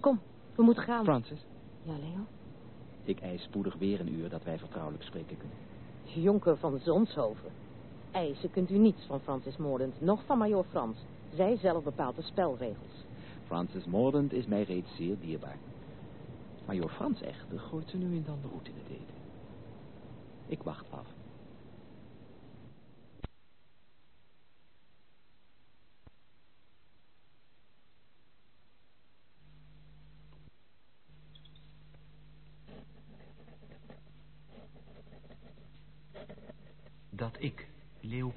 Kom, we moeten gaan. Francis, Ja, Leo? ik eis spoedig weer een uur dat wij vertrouwelijk spreken kunnen. Jonker van Zonshoven. Eisen kunt u niets van Francis Mordent, noch van Major Frans. Zij zelf bepaalt de spelregels. Francis Mordaunt is mij reeds zeer dierbaar. Major Frans echter gooit ze nu en dan de roet in het eten. Ik wacht af. Dat ik,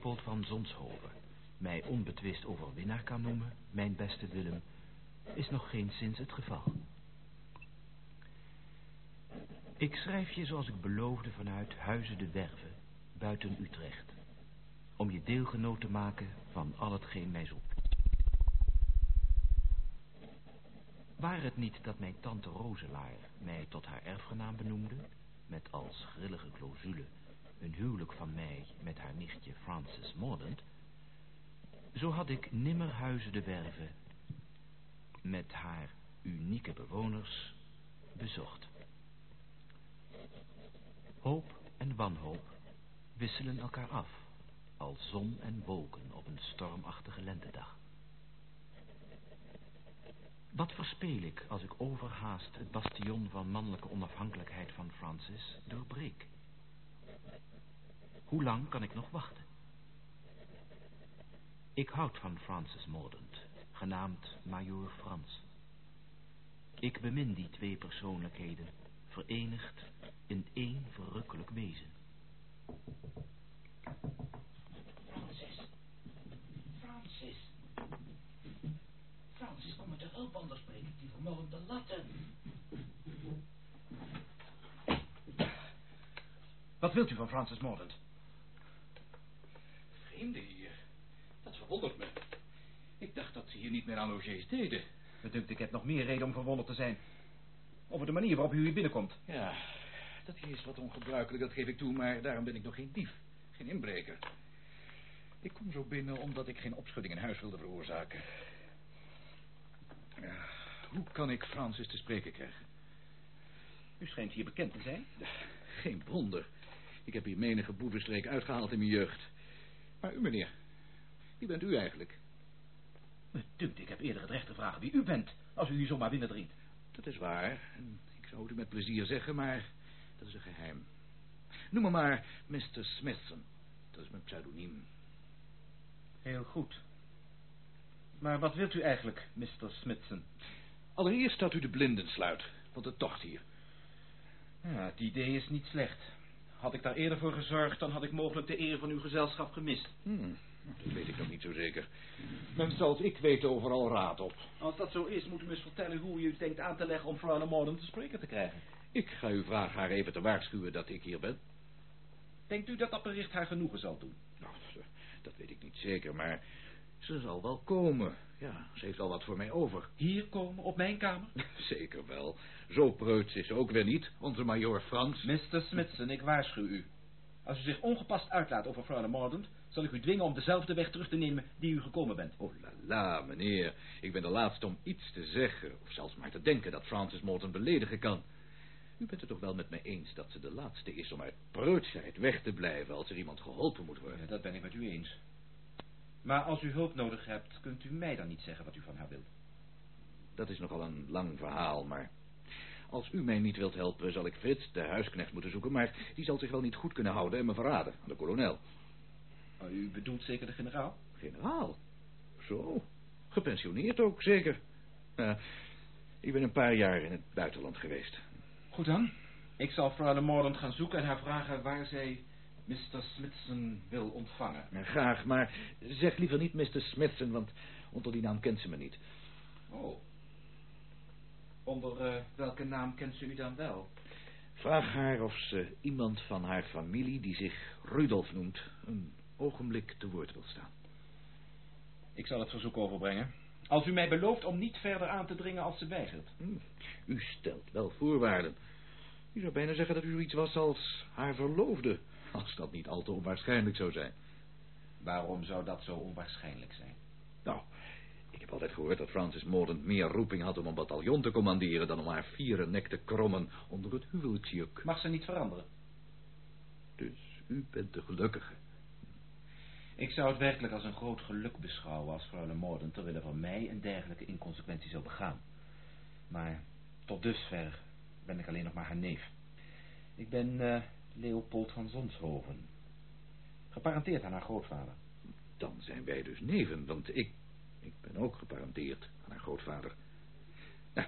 Leopold van Zonshoven, mij onbetwist overwinnaar kan noemen, mijn beste Willem, is nog geen sinds het geval. Ik schrijf je zoals ik beloofde vanuit Huizen de Werve, buiten Utrecht, om je deelgenoot te maken van al hetgeen mij zoekt. Waar het niet dat mijn tante Roselaar mij tot haar erfgenaam benoemde, met als grillige clausule een huwelijk van mij met haar nichtje Frances Mordaunt, zo had ik nimmer Huizen de Werve met haar unieke bewoners bezocht. Hoop en wanhoop wisselen elkaar af, als zon en wolken op een stormachtige lentedag. Wat verspeel ik als ik overhaast het bastion van mannelijke onafhankelijkheid van Francis doorbreek? Hoe lang kan ik nog wachten? Ik houd van Francis Mordaunt, genaamd Major Frans. Ik bemin die twee persoonlijkheden, verenigd in één verrukkelijk wezen. Francis. Francis. Francis, kom me te hulp, anders die vermolmde latten. Wat wilt u van Francis Mordaunt? Vreemde hier. Dat verwondert me. Ik dacht dat ze hier niet meer aan logies deden. Bedankt, ik heb nog meer reden om verwonderd te zijn. Over de manier waarop u hier binnenkomt. Ja, dat hier is wat ongebruikelijk, dat geef ik toe, maar daarom ben ik nog geen dief. Geen inbreker. Ik kom zo binnen omdat ik geen opschudding in huis wilde veroorzaken. Ja, hoe kan ik Francis te spreken krijgen? U schijnt hier bekend te zijn. Geen wonder. Ik heb hier menige boevenstreek uitgehaald in mijn jeugd. Maar u, meneer, wie bent u eigenlijk? Bedankt, ik heb eerder het recht te vragen wie u bent, als u hier zomaar binnendringt. Dat is waar. Ik zou het u met plezier zeggen, maar dat is een geheim. Noem me maar Mr. Smithson. Dat is mijn pseudoniem. Heel goed. Maar wat wilt u eigenlijk, Mr. Smithson? Allereerst dat u de blinden sluit, want het tocht hier. Ja, het idee is niet slecht. Had ik daar eerder voor gezorgd, dan had ik mogelijk de eer van uw gezelschap gemist. Hmm, dat weet ik nog niet zo zeker. Men zoals ik weet overal raad op. Als dat zo is, moet u me eens vertellen hoe u denkt aan te leggen om Freule Morden te spreken te krijgen. Ik ga u vragen haar even te waarschuwen dat ik hier ben. Denkt u dat dat bericht haar genoegen zal doen? Nou, dat weet ik niet zeker, maar ze zal wel komen. Ja, ze heeft al wat voor mij over. Hier komen, op mijn kamer? Zeker wel. Zo preuts is ze ook weer niet, onze majoor Frans. Mr. Smithson, ik waarschuw u. Als u zich ongepast uitlaat over Freule Mordaunt... zal ik u dwingen om dezelfde weg terug te nemen die u gekomen bent. Oh la la, meneer. Ik ben de laatste om iets te zeggen... of zelfs maar te denken dat Francis Morton beledigen kan. U bent het toch wel met mij eens dat ze de laatste is om uit preutsheid weg te blijven... als er iemand geholpen moet worden? Ja, dat ben ik met u eens. Maar als u hulp nodig hebt, kunt u mij dan niet zeggen wat u van haar wilt. Dat is nogal een lang verhaal, maar... Als u mij niet wilt helpen, zal ik Frits, de huisknecht, moeten zoeken... maar die zal zich wel niet goed kunnen houden en me verraden aan de kolonel. U bedoelt zeker de generaal? Generaal? Zo. Gepensioneerd ook, zeker. Ja, ik ben een paar jaar in het buitenland geweest. Goed dan. Ik zal Freule Mordaunt gaan zoeken en haar vragen waar zij Mr. Smithson wil ontvangen. Ja, graag, maar zeg liever niet Mr. Smithson, want onder die naam kent ze me niet. Oh. Onder eh, welke naam kent ze u dan wel? Vraag haar of ze iemand van haar familie, die zich Rudolf noemt, een ogenblik te woord wil staan. Ik zal het verzoek overbrengen. Als u mij belooft om niet verder aan te dringen als ze weigert. Hm, u stelt wel voorwaarden. U zou bijna zeggen dat u zoiets was als haar verloofde, als dat niet al te onwaarschijnlijk zou zijn. Waarom zou dat zo onwaarschijnlijk zijn? Nou, heb altijd gehoord dat Francis Mordaunt meer roeping had om een bataljon te commanderen... dan om haar vieren nek te krommen onder het huwelijksjuk. Mag ze niet veranderen? Dus u bent de gelukkige. Ik zou het werkelijk als een groot geluk beschouwen als vrouw Morden terwille van mij een dergelijke inconsequentie zou begaan. Maar tot dusver ben ik alleen nog maar haar neef. Ik ben eh, Leopold van Zonshoven. Geparenteerd aan haar grootvader. Dan zijn wij dus neven, want ik, ik ben ook geparenteerd aan haar grootvader. Nou,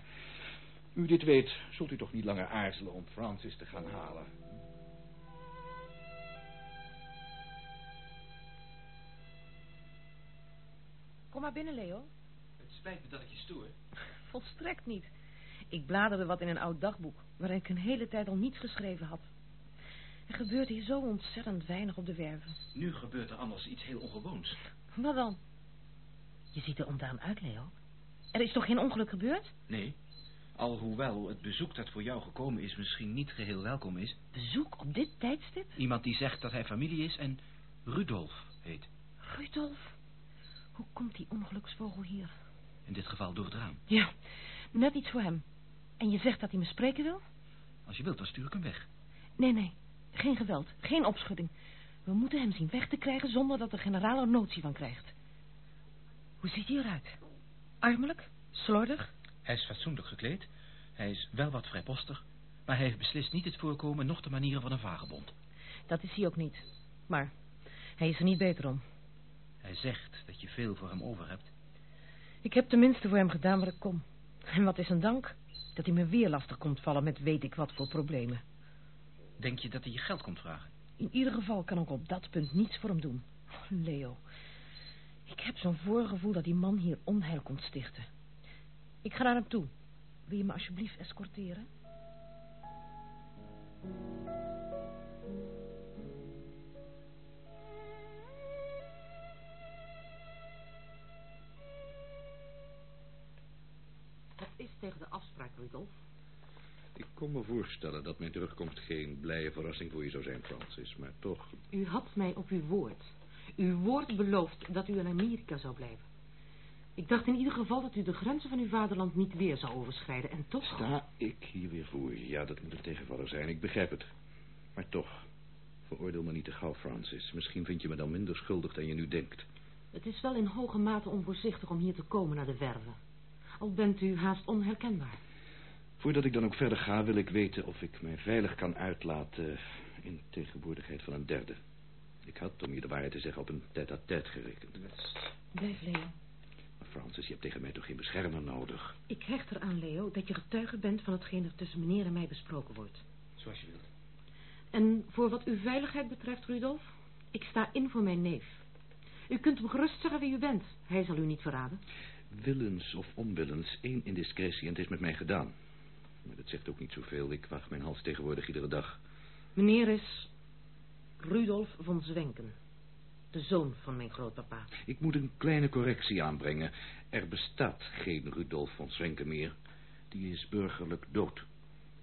u dit weet, zult u toch niet langer aarzelen om Francis te gaan halen. Kom maar binnen, Leo. Het spijt me dat ik je stoor. Volstrekt niet. Ik bladerde wat in een oud dagboek, waarin ik een hele tijd al niets geschreven had. Er gebeurt hier zo ontzettend weinig op de werven. Nu gebeurt er anders iets heel ongewoons. Wat dan? Je ziet er ontdaan uit, Leo. Er is toch geen ongeluk gebeurd? Nee, alhoewel het bezoek dat voor jou gekomen is misschien niet geheel welkom is. Bezoek op dit tijdstip? Iemand die zegt dat hij familie is en Rudolf heet. Rudolf? Hoe komt die ongeluksvogel hier? In dit geval door het raam. Ja, net iets voor hem. En je zegt dat hij me spreken wil? Als je wilt, dan stuur ik hem weg. Nee, nee. Geen geweld. Geen opschudding. We moeten hem zien weg te krijgen zonder dat de generaal er notie van krijgt. Hoe ziet hij eruit? Armelijk? Slordig? Hij is fatsoenlijk gekleed. Hij is wel wat vrijpostig. Maar hij heeft beslist niet het voorkomen, noch de manieren van een vagebond. Dat is hij ook niet. Maar hij is er niet beter om. Hij zegt dat je veel voor hem over hebt. Ik heb tenminste voor hem gedaan wat ik kon. En wat is een dank? Dat hij me weer lastig komt vallen met weet ik wat voor problemen. Denk je dat hij je geld komt vragen? In ieder geval kan ik op dat punt niets voor hem doen. Oh, Leo, ik heb zo'n voorgevoel dat die man hier onheil komt stichten. Ik ga naar hem toe. Wil je me alsjeblieft escorteren? Wat is tegen de afspraak, Rudolf? Ik kon me voorstellen dat mijn terugkomst geen blije verrassing voor je zou zijn, Francis. Maar toch, U had mij op uw woord. Uw woord beloofd dat u in Amerika zou blijven. Ik dacht in ieder geval dat u de grenzen van uw vaderland niet weer zou overschrijden. En toch... sta ik hier weer voor je. Ja, dat moet een tegenvaller zijn. Ik begrijp het. Maar toch, veroordeel me niet te gauw, Francis. Misschien vind je me dan minder schuldig dan je nu denkt. Het is wel in hoge mate onvoorzichtig om hier te komen naar de werven. Al bent u haast onherkenbaar. Voordat ik dan ook verder ga, wil ik weten of ik mij veilig kan uitlaten in tegenwoordigheid van een derde. Ik had, om je de waarheid te zeggen, op een tête-à-tête gerekend. Blijf, Leo. Maar Francis, je hebt tegen mij toch geen beschermer nodig? Ik hecht eraan, Leo, dat je getuige bent van hetgeen er tussen meneer en mij besproken wordt. Zoals je wilt. En voor wat uw veiligheid betreft, Rudolf, ik sta in voor mijn neef. U kunt hem gerust zeggen wie u bent. Hij zal u niet verraden. Willens of onwillens, één indiscretie en het is met mij gedaan. Maar dat zegt ook niet zoveel. Ik wacht mijn hals tegenwoordig iedere dag. Meneer is Rudolf von Zwenken. De zoon van mijn grootpapa. Ik moet een kleine correctie aanbrengen. Er bestaat geen Rudolf von Zwenken meer. Die is burgerlijk dood.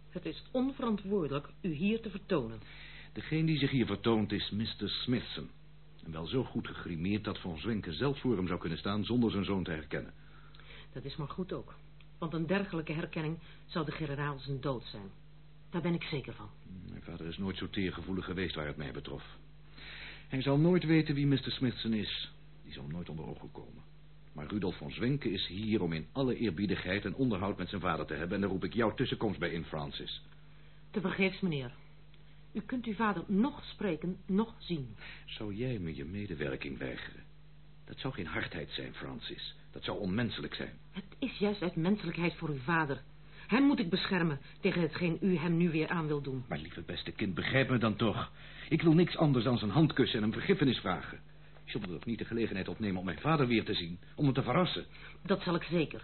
Het is onverantwoordelijk u hier te vertonen. Degene die zich hier vertoont is Mr. Smithson. En wel zo goed gegrimeerd dat Von Zwenken zelf voor hem zou kunnen staan zonder zijn zoon te herkennen. Dat is maar goed ook. Want een dergelijke herkenning zou de generaal zijn dood zijn. Daar ben ik zeker van. Mijn vader is nooit zo teergevoelig geweest waar het mij betrof. Hij zal nooit weten wie Mr. Smithson is. Die zal nooit onder ogen komen. Maar Rudolf von Zwenken is hier om in alle eerbiedigheid een onderhoud met zijn vader te hebben. En daar roep ik jouw tussenkomst bij in, Francis. Te vergeefs, meneer. U kunt uw vader nog spreken, nog zien. Zou jij me je medewerking weigeren? Dat zou geen hardheid zijn, Francis. Dat zou onmenselijk zijn. Het is juist uit menselijkheid voor uw vader. Hem moet ik beschermen tegen hetgeen u hem nu weer aan wil doen. Maar lieve beste kind, begrijp me dan toch. Ik wil niks anders dan zijn hand kussen en hem vergiffenis vragen. Je zult toch niet de gelegenheid opnemen om mijn vader weer te zien, om hem te verrassen. Dat zal ik zeker.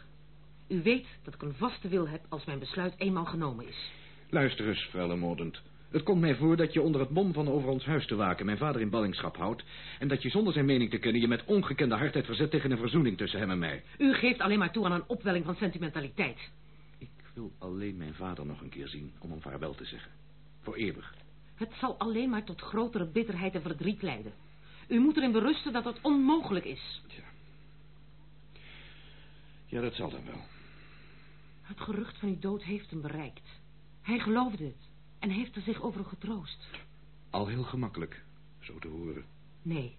U weet dat ik een vaste wil heb als mijn besluit eenmaal genomen is. Luister eens, vuile Mordend. Het komt mij voor dat je onder het mom van over ons huis te waken mijn vader in ballingschap houdt... en dat je zonder zijn mening te kennen je met ongekende hardheid verzet tegen een verzoening tussen hem en mij. U geeft alleen maar toe aan een opwelling van sentimentaliteit. Ik wil alleen mijn vader nog een keer zien om hem vaarwel te zeggen. Voor eeuwig. Het zal alleen maar tot grotere bitterheid en verdriet leiden. U moet erin berusten dat het onmogelijk is. Tja. Ja, dat zal dan wel. Het gerucht van uw dood heeft hem bereikt. Hij geloofde het en heeft er zich over getroost. Al heel gemakkelijk, zo te horen. Nee,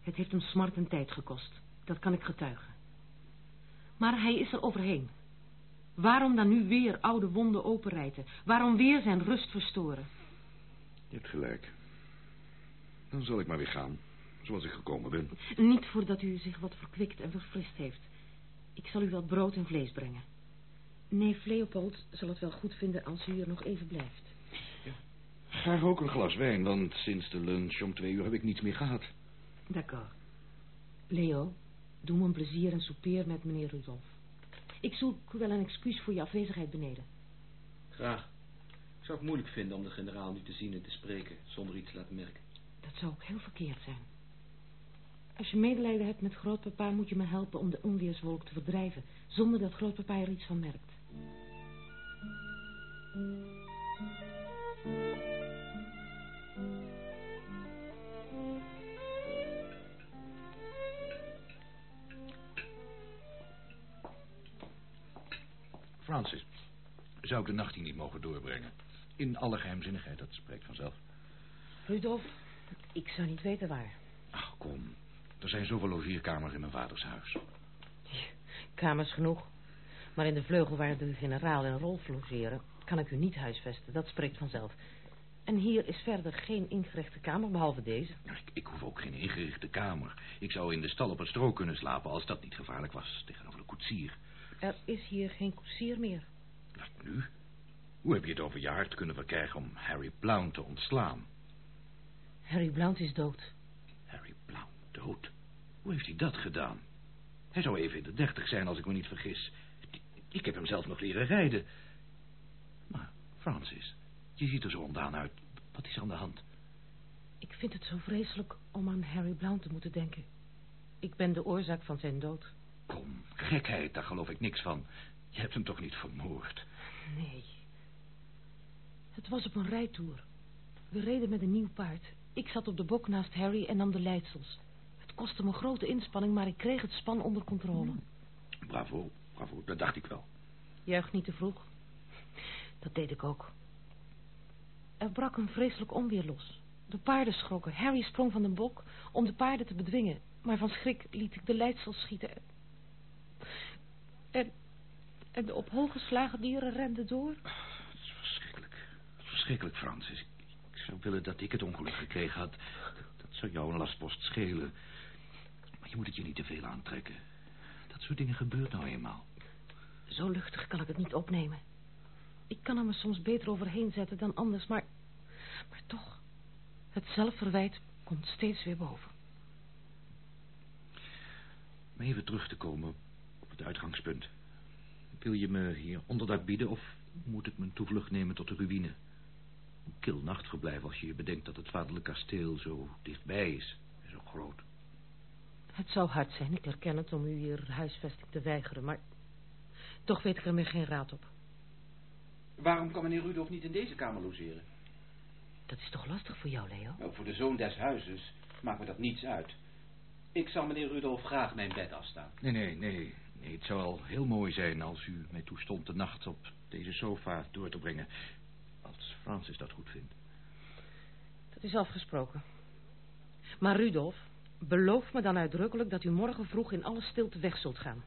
het heeft hem smart en tijd gekost. Dat kan ik getuigen. Maar hij is er overheen. Waarom dan nu weer oude wonden openrijten? Waarom weer zijn rust verstoren? Je hebt gelijk. Dan zal ik maar weer gaan, zoals ik gekomen ben. Niet voordat u zich wat verkwikt en verfrist heeft. Ik zal u wat brood en vlees brengen. Neef Leopold zal het wel goed vinden als u hier nog even blijft. Graag ook een glas wijn, want sinds de lunch om twee uur heb ik niets meer gehad. D'accord. Leo, doe me een plezier en soupeer met meneer Rudolf. Ik zoek wel een excuus voor je afwezigheid beneden. Graag. Ik zou het moeilijk vinden om de generaal nu te zien en te spreken zonder iets te laten merken. Dat zou ook heel verkeerd zijn. Als je medelijden hebt met grootpapa, moet je me helpen om de onweerswolk te verdrijven, zonder dat grootpapa er iets van merkt. Francis, zou ik de nacht hier niet mogen doorbrengen? In alle geheimzinnigheid, dat spreekt vanzelf. Rudolf, ik zou niet weten waar. Ach, kom. Er zijn zoveel logeerkamers in mijn vaders huis. Kamers genoeg. Maar in de vleugel waar de generaal en Rolf logeren, kan ik u niet huisvesten. Dat spreekt vanzelf. En hier is verder geen ingerichte kamer, behalve deze. Nou, ik, ik hoef ook geen ingerichte kamer. Ik zou in de stal op het stro kunnen slapen als dat niet gevaarlijk was tegenover de koetsier. Er is hier geen koetsier meer. Wat nu? Hoe heb je het over je hart kunnen verkrijgen om Harry Blount te ontslaan? Harry Blount is dood. Harry Blount dood? Hoe heeft hij dat gedaan? Hij zou even in de dertig zijn, als ik me niet vergis. Ik heb hem zelf nog leren rijden. Maar, Francis, je ziet er zo ondaan uit. Wat is er aan de hand? Ik vind het zo vreselijk om aan Harry Blount te moeten denken. Ik ben de oorzaak van zijn dood. Kom, gekheid, daar geloof ik niks van. Je hebt hem toch niet vermoord? Nee. Het was op een rijtoer. We reden met een nieuw paard. Ik zat op de bok naast Harry en nam de leidsels. Het kostte me grote inspanning, maar ik kreeg het span onder controle. Bravo, bravo, dat dacht ik wel. Juich niet te vroeg. Dat deed ik ook. Er brak een vreselijk onweer los. De paarden schrokken. Harry sprong van de bok om de paarden te bedwingen. Maar van schrik liet ik de leidsels schieten. En, en de op hol geslagen dieren renden door. Het is verschrikkelijk. Het is verschrikkelijk, Francis. Ik, ik zou willen dat ik het ongeluk gekregen had. Dat, dat zou jou een lastpost schelen. Maar je moet het je niet te veel aantrekken. Dat soort dingen gebeurt nou eenmaal. Zo luchtig kan ik het niet opnemen. Ik kan er me soms beter overheen zetten dan anders, maar... Maar toch, het zelfverwijt komt steeds weer boven. Om even terug te komen op het uitgangspunt. Wil je me hier onderdak bieden of moet ik mijn toevlucht nemen tot de ruïne? Een kil nachtverblijf als je je bedenkt dat het vaderlijk kasteel zo dichtbij is en zo groot. Het zou hard zijn, ik herken het, om u hier huisvesting te weigeren, maar... Toch weet ik er meer geen raad op. Waarom kan meneer Rudolf niet in deze kamer logeren? Dat is toch lastig voor jou, Leo? Nou, voor de zoon des huizes maakt me dat niets uit. Ik zal meneer Rudolf graag mijn bed afstaan. Nee, nee, nee. Nee het zou al heel mooi zijn als u mij toestond de nacht op deze sofa door te brengen. Als Francis dat goed vindt. Dat is afgesproken. Maar Rudolf, beloof me dan uitdrukkelijk dat u morgen vroeg in alle stilte weg zult gaan.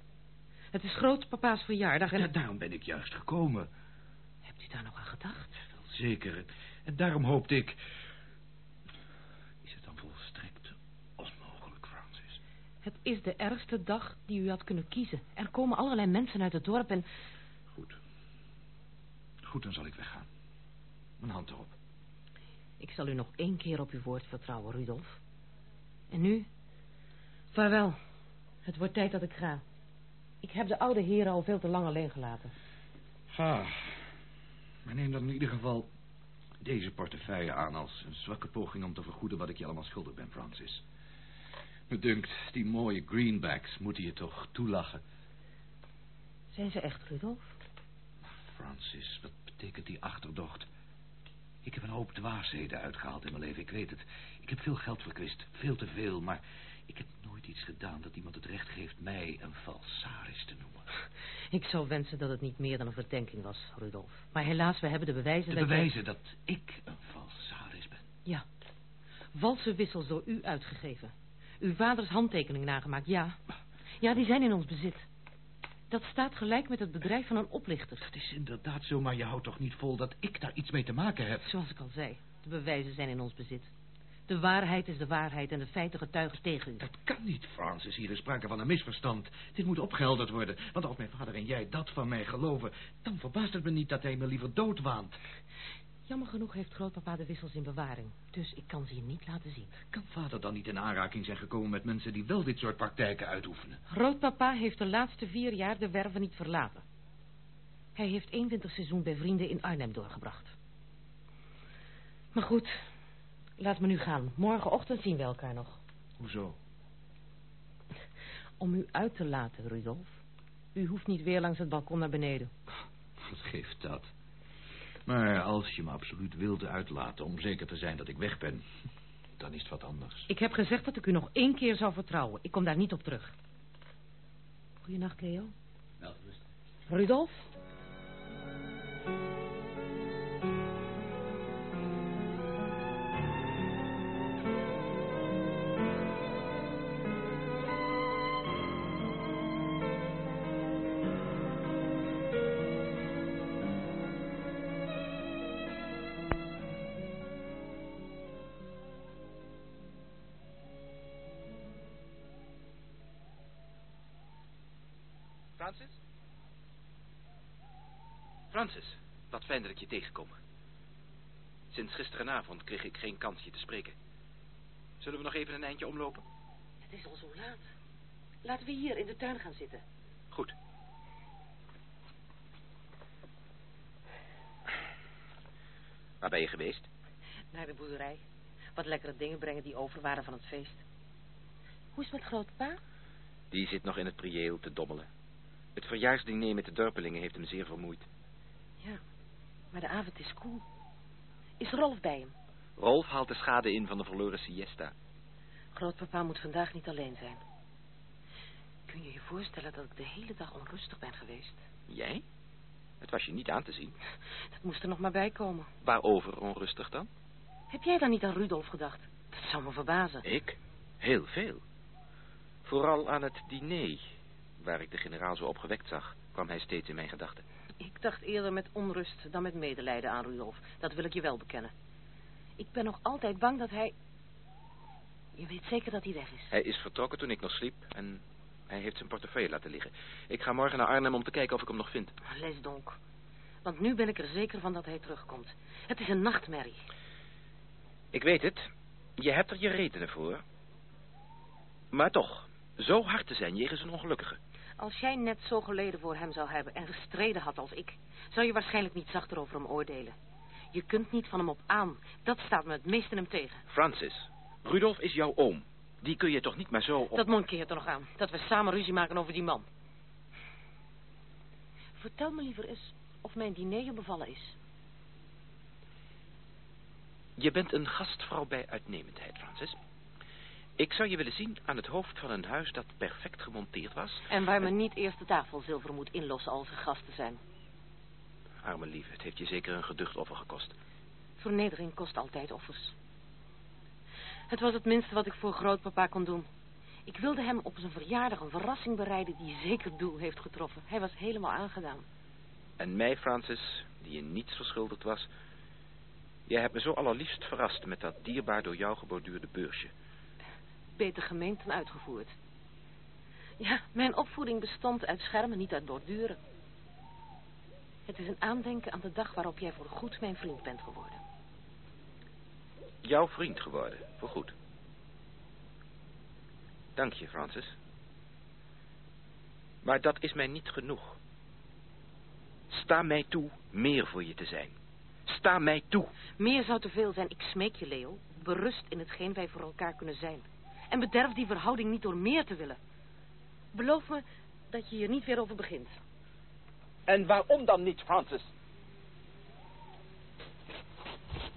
Het is grootpapa's verjaardag en... Ja, daarom ben ik juist gekomen. Hebt u daar nog aan gedacht? Wel zeker. En daarom hoopte ik... Is het dan volstrekt onmogelijk, Francis? Het is de ergste dag die u had kunnen kiezen. Er komen allerlei mensen uit het dorp en... Goed. Goed, dan zal ik weggaan. Mijn hand erop. Ik zal u nog één keer op uw woord vertrouwen, Rudolf. En nu? Vaarwel. Het wordt tijd dat ik ga. Ik heb de oude heren al veel te lang alleen gelaten. Ga. Maar neem dan in ieder geval deze portefeuille aan als een zwakke poging om te vergoeden wat ik je allemaal schuldig ben, Francis. Me dunkt, die mooie greenbacks moeten je toch toelachen. Zijn ze echt, Rudolf? Francis, wat betekent die achterdocht? Ik heb een hoop dwaasheden uitgehaald in mijn leven, ik weet het. Ik heb veel geld verkwist, veel te veel, maar ik heb nooit ooit iets gedaan dat iemand het recht geeft mij een falsaris te noemen. Ik zou wensen dat het niet meer dan een verdenking was, Rudolf. Maar helaas, we hebben de bewijzen De dat bewijzen dat ik een falsaris ben. Ja. Valse wissels door u uitgegeven. Uw vaders handtekening nagemaakt, ja. Ja, die zijn in ons bezit. Dat staat gelijk met het bedrijf van een oplichter. Het is inderdaad zo, maar je houdt toch niet vol dat ik daar iets mee te maken heb? Zoals ik al zei, de bewijzen zijn in ons bezit. De waarheid is de waarheid en de feiten getuigen tegen u. Dat kan niet, Francis. Hier is sprake van een misverstand. Dit moet opgehelderd worden. Want als mijn vader en jij dat van mij geloven... dan verbaast het me niet dat hij me liever dood waant. Jammer genoeg heeft grootpapa de wissels in bewaring. Dus ik kan ze je niet laten zien. Kan vader dan niet in aanraking zijn gekomen met mensen die wel dit soort praktijken uitoefenen? Grootpapa heeft de laatste vier jaar de werven niet verlaten. Hij heeft één winterseizoen bij vrienden in Arnhem doorgebracht. Maar goed, laat me nu gaan. Morgenochtend zien we elkaar nog. Hoezo? Om u uit te laten, Rudolf. U hoeft niet weer langs het balkon naar beneden. Wat geeft dat? Maar als je me absoluut wilde uitlaten om zeker te zijn dat ik weg ben... dan is het wat anders. Ik heb gezegd dat ik u nog één keer zou vertrouwen. Ik kom daar niet op terug. Goedenacht, Leo. Wel, rustig. Rudolf? Francis, wat fijn dat ik je tegenkom. Sinds gisterenavond kreeg ik geen kans je te spreken. Zullen we nog even een eindje omlopen? Het is al zo laat. Laten we hier in de tuin gaan zitten. Goed. Waar ben je geweest? Naar de boerderij. Wat lekkere dingen brengen die over waren van het feest. Hoe is het met grootpa? Die zit nog in het priëel te dommelen. Het verjaarsdiner met de dorpelingen heeft hem zeer vermoeid. Ja, maar de avond is koel. Is Rolf bij hem? Rolf haalt de schade in van de verloren siesta. Grootpapa moet vandaag niet alleen zijn. Kun je je voorstellen dat ik de hele dag onrustig ben geweest? Jij? Het was je niet aan te zien. Dat moest er nog maar bij komen. Waarover onrustig dan? Heb jij dan niet aan Rudolf gedacht? Dat zou me verbazen. Ik? Heel veel. Vooral aan het diner, waar ik de generaal zo opgewekt zag, kwam hij steeds in mijn gedachten. Ik dacht eerder met onrust dan met medelijden aan Rudolf. Dat wil ik je wel bekennen. Ik ben nog altijd bang dat hij... Je weet zeker dat hij weg is. Hij is vertrokken toen ik nog sliep en hij heeft zijn portefeuille laten liggen. Ik ga morgen naar Arnhem om te kijken of ik hem nog vind. Les donc. Want nu ben ik er zeker van dat hij terugkomt. Het is een nachtmerrie. Ik weet het. Je hebt er je redenen voor. Maar toch, zo hard te zijn jegens een ongelukkige. Als jij net zo geleden voor hem zou hebben en gestreden had als ik... zou je waarschijnlijk niet zachter over hem oordelen. Je kunt niet van hem op aan. Dat staat me het meest in hem tegen. Francis, Rudolf is jouw oom. Die kun je toch niet maar zo op... Dat monkeert er nog aan. Dat we samen ruzie maken over die man. Vertel me liever eens of mijn diner je bevallen is. Je bent een gastvrouw bij uitnemendheid, Francis. Ik zou je willen zien aan het hoofd van een huis dat perfect gemonteerd was. En waar men niet eerst de tafelzilver moet inlossen als er gasten zijn. Arme lieve, het heeft je zeker een geducht offer gekost. Vernedering kost altijd offers. Het was het minste wat ik voor grootpapa kon doen. Ik wilde hem op zijn verjaardag een verrassing bereiden die zeker doel heeft getroffen. Hij was helemaal aangedaan. En mij, Francis, die je niets verschuldigd was... Jij hebt me zo allerliefst verrast met dat dierbaar door jou geborduurde beursje. Beter gemeend dan uitgevoerd. Ja, mijn opvoeding bestond uit schermen, niet uit borduren. Het is een aandenken aan de dag waarop jij voorgoed mijn vriend bent geworden. Jouw vriend geworden, voorgoed. Dank je, Francis. Maar dat is mij niet genoeg. Sta mij toe meer voor je te zijn. Sta mij toe. Meer zou te veel zijn. Ik smeek je, Leo. Berust in hetgeen wij voor elkaar kunnen zijn. En bederf die verhouding niet door meer te willen. Beloof me dat je hier niet weer over begint. En waarom dan niet, Francis?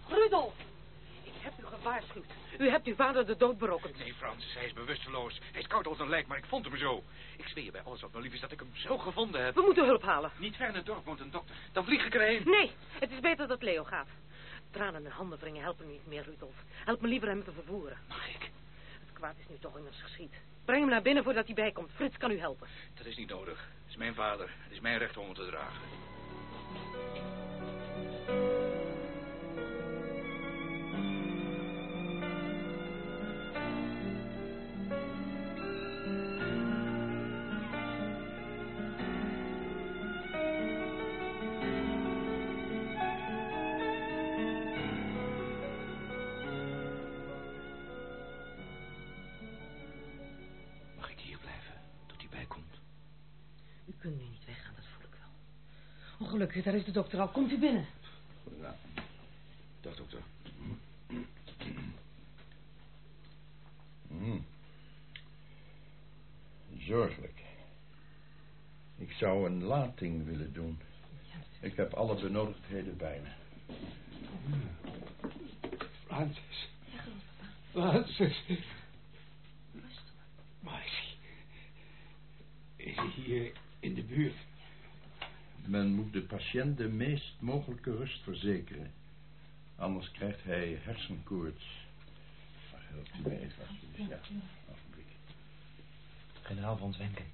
Rudolf! Ik heb u gewaarschuwd. U hebt uw vader de dood berokkend. Nee, Francis, hij is bewusteloos. Hij is koud als een lijk, maar ik vond hem zo. Ik zweer je bij alles wat me lief is dat ik hem zo gevonden heb. We moeten hulp halen. Niet ver in het dorp woont een dokter. Dan vlieg ik erheen. Nee, het is beter dat Leo gaat. Tranen en handen wringen helpen niet meer, Rudolf. Help me liever hem te vervoeren. Mag ik? Het kwaad is nu toch immers geschied. Breng hem naar binnen voordat hij bijkomt. Frits kan u helpen. Dat is niet nodig. Het is mijn vader. Het is mijn recht om hem te dragen. Gelukkig, daar is de dokter al. Komt u binnen. Dag, dokter. Hmm. Zorgelijk. Ik zou een lating willen doen. Ik heb alle benodigdheden bij me. Francis. Francis. Marcy. Is hij hier in de buurt? Men moet de patiënt de meest mogelijke rust verzekeren. Anders krijgt hij hersenkoorts. Ach, helpt u mij even, alsjeblieft. Ja, ogenblik. Generaal von Zwenken.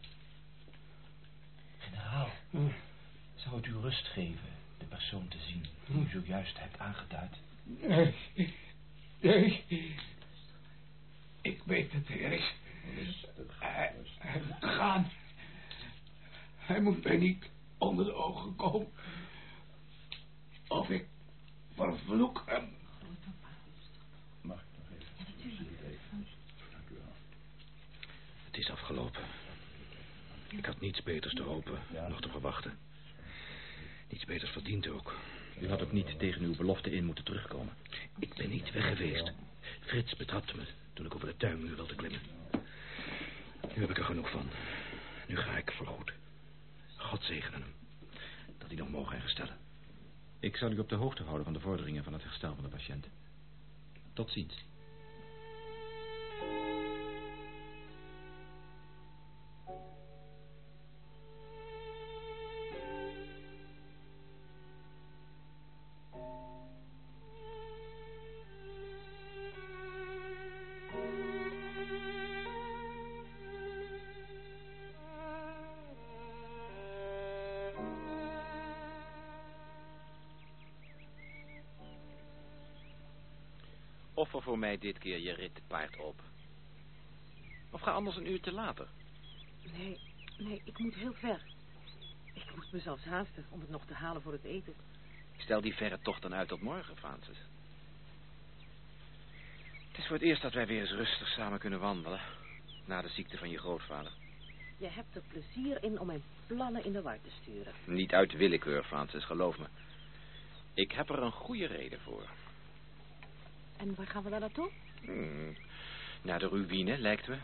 Generaal, zou het u rust geven de persoon te zien die u zojuist hebt aangeduid? Nee. Nee. Ik weet het, Erik. Hij, hij moet gaan. Hij moet mij niet onder de ogen komen. Of ik vervloek hem. Mag ik nog even? Dank u wel. Het is afgelopen. Ik had niets beters te hopen, nog te verwachten. Niets beters verdiend ook. U had ook niet tegen uw belofte in moeten terugkomen. Ik ben niet weg geweest. Frits betrapte me toen ik over de tuinmuur wilde klimmen. Nu heb ik er genoeg van. Nu ga ik voorgoed. God zegene hem. Dat hij nog mogen herstellen. Ik zal u op de hoogte houden van de vorderingen van het herstel van de patiënt. Tot ziens. Mij dit keer je rit paard op. Of ga anders een uur te later. Nee, nee, ik moet heel ver. Ik moet me zelfs haasten om het nog te halen voor het eten. Stel die verre tocht dan uit tot morgen, Francis. Het is voor het eerst dat wij weer eens rustig samen kunnen wandelen. Na de ziekte van je grootvader. Je hebt er plezier in om mijn plannen in de war te sturen. Niet uit willekeur, Francis, geloof me. Ik heb er een goede reden voor. En waar gaan we dan naartoe? Hmm, naar de ruïne, lijkt me.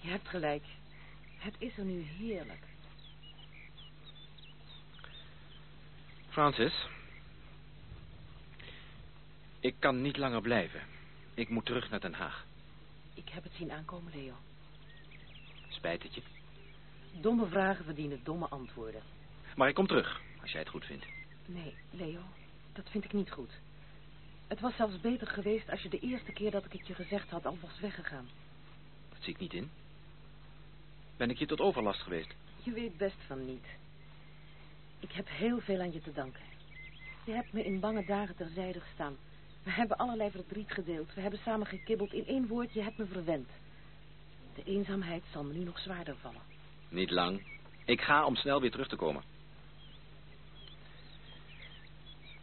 Je hebt gelijk. Het is er nu heerlijk. Francis. Ik kan niet langer blijven. Ik moet terug naar Den Haag. Ik heb het zien aankomen, Leo. Spijt het je. Domme vragen verdienen domme antwoorden. Maar ik kom terug, als jij het goed vindt. Nee, Leo, dat vind ik niet goed. Het was zelfs beter geweest als je de eerste keer dat ik het je gezegd had al was weggegaan. Dat zie ik niet in. Ben ik je tot overlast geweest? Je weet best van niet. Ik heb heel veel aan je te danken. Je hebt me in bange dagen terzijde gestaan. We hebben allerlei verdriet gedeeld. We hebben samen gekibbeld. In één woord, je hebt me verwend. De eenzaamheid zal me nu nog zwaarder vallen. Niet lang. Ik ga om snel weer terug te komen.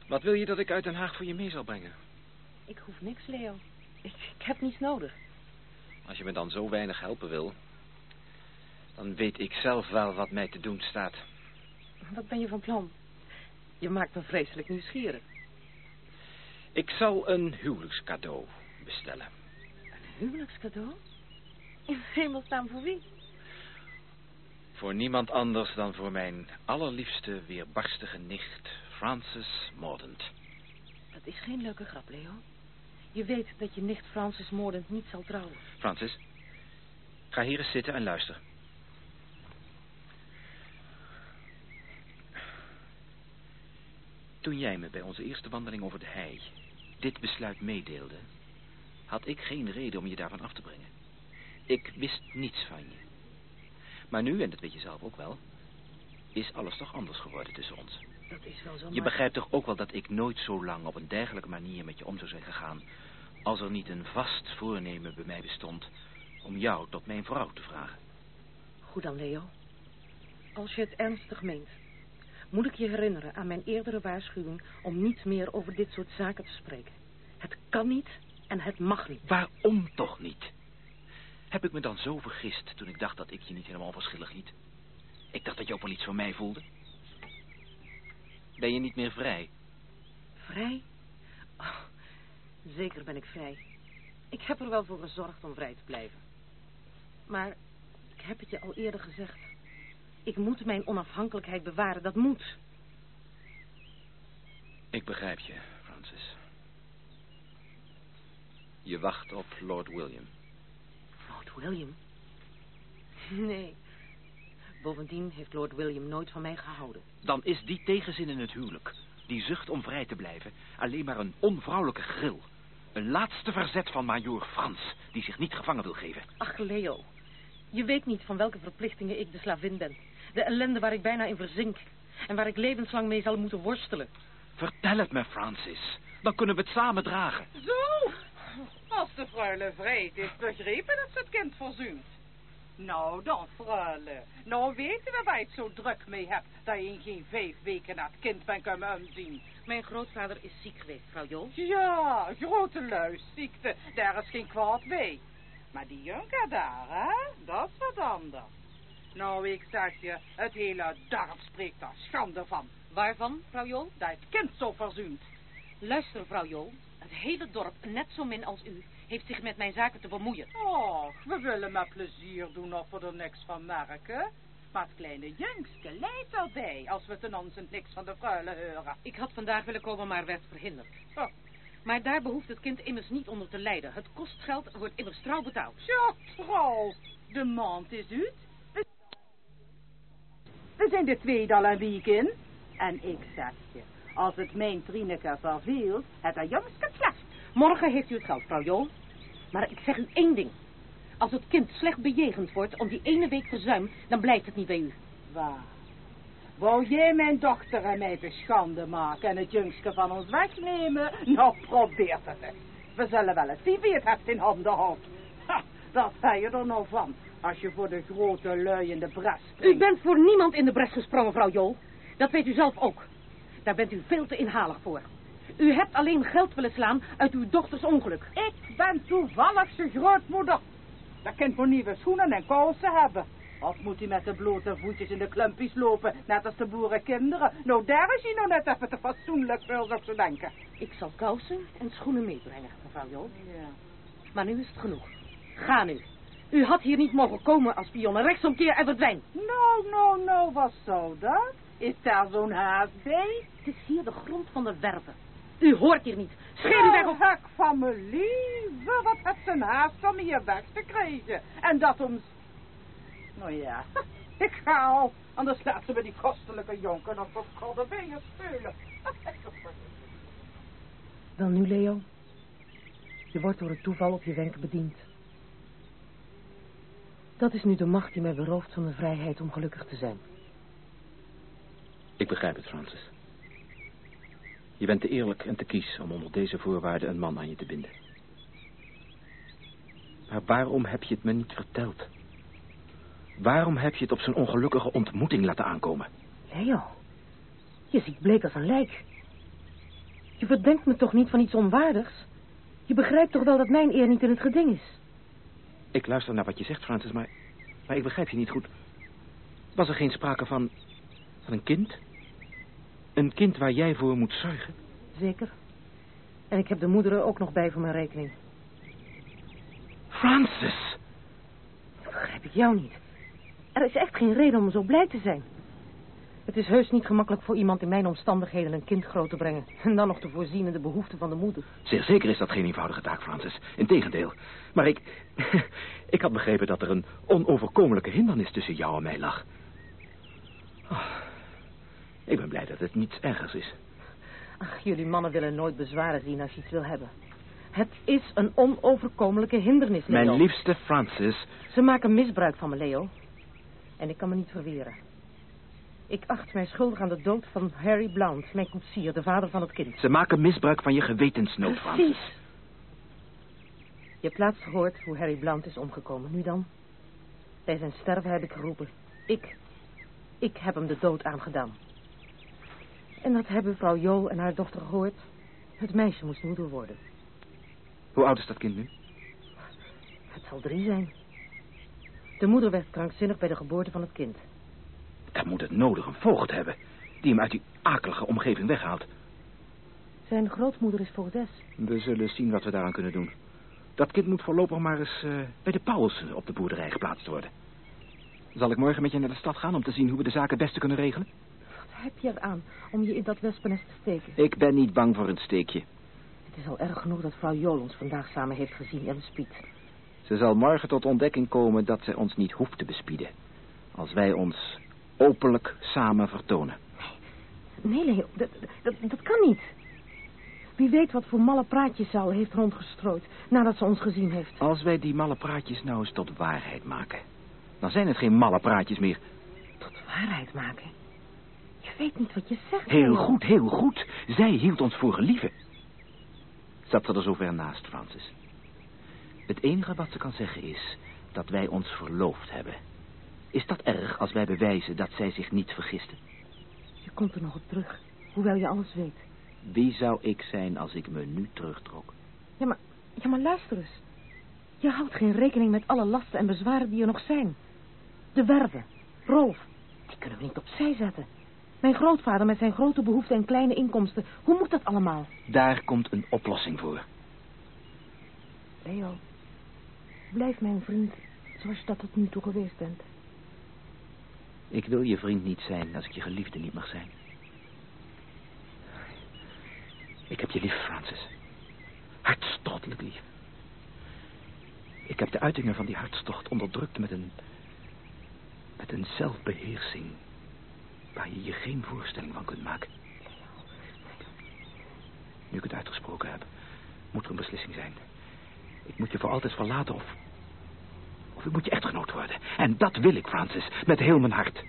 Wat wil je dat ik uit Den Haag voor je mee zal brengen? Ik hoef niks, Leo. Ik, ik heb niets nodig. Als je me dan zo weinig helpen wil... dan weet ik zelf wel wat mij te doen staat. Wat ben je van plan? Je maakt me vreselijk nieuwsgierig. Ik zal een huwelijkscadeau bestellen. Een huwelijkscadeau? In hemelsnaam voor wie? Voor niemand anders dan voor mijn allerliefste weerbarstige nicht, Frances Mordaunt. Dat is geen leuke grap, Leo. Je weet dat je nicht Francis Mordent niet zal trouwen. Francis, ga hier eens zitten en luister. Toen jij me bij onze eerste wandeling over de hei dit besluit meedeelde, had ik geen reden om je daarvan af te brengen. Ik wist niets van je. Maar nu, en dat weet je zelf ook wel, is alles toch anders geworden tussen ons. Dat is wel zo, Je begrijpt toch ook wel dat ik nooit zo lang op een dergelijke manier met je om zou zijn gegaan... als er niet een vast voornemen bij mij bestond om jou tot mijn vrouw te vragen. Goed dan, Leo. Als je het ernstig meent, moet ik je herinneren aan mijn eerdere waarschuwing om niet meer over dit soort zaken te spreken. Het kan niet en het mag niet. Waarom toch niet? Heb ik me dan zo vergist toen ik dacht dat ik je niet helemaal onverschillig liet? Ik dacht dat je ook wel iets voor mij voelde. Ben je niet meer vrij? Vrij? Oh, zeker ben ik vrij. Ik heb er wel voor gezorgd om vrij te blijven. Maar ik heb het je al eerder gezegd. Ik moet mijn onafhankelijkheid bewaren, dat moet. Ik begrijp je, Francis. Je wacht op Lord William. Lord William? Nee. Bovendien heeft Lord William nooit van mij gehouden. Dan is die tegenzin in het huwelijk, die zucht om vrij te blijven, alleen maar een onvrouwelijke gril. Een laatste verzet van majoor Frans, die zich niet gevangen wil geven. Ach, Leo. Je weet niet van welke verplichtingen ik de slavin ben. De ellende waar ik bijna in verzink. En waar ik levenslang mee zal moeten worstelen. Vertel het me, Francis. Dan kunnen we het samen dragen. Zo, als de freule vreed is begrepen dat ze het kind verzuimt. Nou dan, freule. Nou weten we waar je het zo druk mee hebt... dat je in geen vijf weken naar het kind bent kunnen omzien. Mijn grootvader is ziek geweest, vrouw Jol. Ja, grote luisziekte. Daar is geen kwaad bij. Maar die jonker daar, hè, dat is wat anders. Nou, ik zeg je, het hele dorp spreekt daar schande van. Waarvan, vrouw Jol? Dat het kind zo verzuimt. Luister, vrouw Jol. Het hele dorp, net zo min als u, heeft zich met mijn zaken te bemoeien. Och, we willen met plezier doen of we er niks van merken. Maar het kleine jongske leidt erbij als we ten onzin niks van de fruile horen. Ik had vandaag willen komen, maar werd verhinderd. Oh. Maar daar behoeft het kind immers niet onder te lijden. Het kostgeld wordt immers trouw betaald. Ja, trouw. De maand is uit. We- We zijn de tweede al een week in. En ik zeg je, als het mijn Trineke verveelt, het er jongske slecht. Morgen heeft u het geld, vrouw Jol. Maar ik zeg u één ding. Als het kind slecht bejegend wordt om die ene week verzuim, dan blijft het niet bij u. Waar? Wou jij mijn dochter en mij beschande maken en het jongske van ons wegnemen? Nou, probeer het eens. We zullen wel eens zien wie het heft in handen houdt. Ha, dat ben je er nou van, als je voor de grote lui in de bres U bent voor niemand in de bres gesprongen, vrouw Jol. Dat weet u zelf ook. Daar bent u veel te inhalig voor. U hebt alleen geld willen slaan uit uw dochters ongeluk. Ik ben toevallig zijn grootmoeder. Dat kind moet nieuwe schoenen en kousen hebben. Of moet hij met de blote voetjes in de klumpjes lopen, net als de boerenkinderen? Nou, daar is hij nou net even te fatsoenlijk voor, zou zo denken. Ik zal kousen en schoenen meebrengen, mevrouw Jol. Ja. Maar nu is het genoeg. Ga nu. U had hier niet mogen komen als pionne. Rechtsomkeer en verdwijn. Nou, nou, nou, wat zou dat? Is daar zo'n haast bij? Het is hier de grond van de werven. U hoort hier niet. Scheer u weg Oh, of... hek van mijn lieve, wat ze een haast om hier weg te krijgen? En dat om... Nou ja, ik ga al, anders laat ze me die kostelijke jonker nog voor godde benen spelen. Wel nu, Leo. Je wordt door het toeval op je wenk bediend. Dat is nu de macht die mij berooft van de vrijheid om gelukkig te zijn. Ik begrijp het, Francis. Je bent te eerlijk en te kies om onder deze voorwaarden een man aan je te binden. Maar waarom heb je het me niet verteld? Waarom heb je het op zo'n ongelukkige ontmoeting laten aankomen? Leo, je ziet bleek als een lijk. Je verdenkt me toch niet van iets onwaardigs? Je begrijpt toch wel dat mijn eer niet in het geding is? Ik luister naar wat je zegt, Francis, maar, maar ik begrijp je niet goed. Was er geen sprake van, van een kind? Een kind waar jij voor moet zorgen? Zeker. En ik heb de moederen ook nog bij voor mijn rekening. Francis! Dat begrijp ik jou niet. Er is echt geen reden om zo blij te zijn. Het is heus niet gemakkelijk voor iemand in mijn omstandigheden een kind groot te brengen. En dan nog te voorzien in de behoeften van de moeder. Zeer zeker is dat geen eenvoudige taak, Francis. Integendeel. Maar ik... ik had begrepen dat er een onoverkomelijke hindernis tussen jou en mij lag. Ah, ik ben blij dat het niets ergers is. Ach, jullie mannen willen nooit bezwaren zien als je iets wil hebben. Het is een onoverkomelijke hindernis, Leo. Mijn liefste Francis. Ze maken misbruik van me, Leo. En ik kan me niet verweren. Ik acht mij schuldig aan de dood van Harry Blount, mijn koetsier, de vader van het kind. Ze maken misbruik van je gewetensnood, Francis. Precies. Je hebt laatst gehoord hoe Harry Blount is omgekomen. Nu dan? Bij zijn sterven heb ik geroepen. Ik, ik heb hem de dood aangedaan. En dat hebben vrouw Jo en haar dochter gehoord. Het meisje moest moeder worden. Hoe oud is dat kind nu? Het zal drie zijn. De moeder werd krankzinnig bij de geboorte van het kind. Dan moet het nodig een voogd hebben... die hem uit die akelige omgeving weghaalt. Zijn grootmoeder is voor zes. We zullen zien wat we daaraan kunnen doen. Dat kind moet voorlopig maar eens uh, bij de Pauls op de boerderij geplaatst worden. Zal ik morgen met je naar de stad gaan om te zien hoe we de zaken het beste kunnen regelen? Heb je eraan om je in dat wespennest te steken? Ik ben niet bang voor een steekje. Het is al erg genoeg dat vrouw Jol ons vandaag samen heeft gezien en bespied. Ze zal morgen tot ontdekking komen dat zij ons niet hoeft te bespieden. Als wij ons openlijk samen vertonen. Nee, Leo, dat, dat, dat kan niet. Wie weet wat voor malle praatjes ze al heeft rondgestrooid nadat ze ons gezien heeft. Als wij die malle praatjes nou eens tot waarheid maken... dan zijn het geen malle praatjes meer. Tot waarheid maken? Je weet niet wat je zegt. Heel goed, heel goed. Zij hield ons voor gelieven. Zat ze er zover naast, Francis. Het enige wat ze kan zeggen is dat wij ons verloofd hebben. Is dat erg als wij bewijzen dat zij zich niet vergiste? Je komt er nog op terug, hoewel je alles weet. Wie zou ik zijn als ik me nu terugtrok? Ja, maar, ja, maar luister eens. Je houdt geen rekening met alle lasten en bezwaren die er nog zijn. De werven, Rolf, die kunnen we niet opzij zetten. Mijn grootvader met zijn grote behoeften en kleine inkomsten. Hoe moet dat allemaal? Daar komt een oplossing voor. Leo, blijf mijn vriend zoals je dat tot nu toe geweest bent. Ik wil je vriend niet zijn als ik je geliefde niet mag zijn. Ik heb je lief, Francis. Hartstochtelijk lief. Ik heb de uitingen van die hartstocht onderdrukt met een... met een zelfbeheersing... waar je je geen voorstelling van kunt maken. Nu ik het uitgesproken heb, moet er een beslissing zijn. Ik moet je voor altijd verlaten of... of ik moet je echtgenoot worden. En dat wil ik, Francis, met heel mijn hart.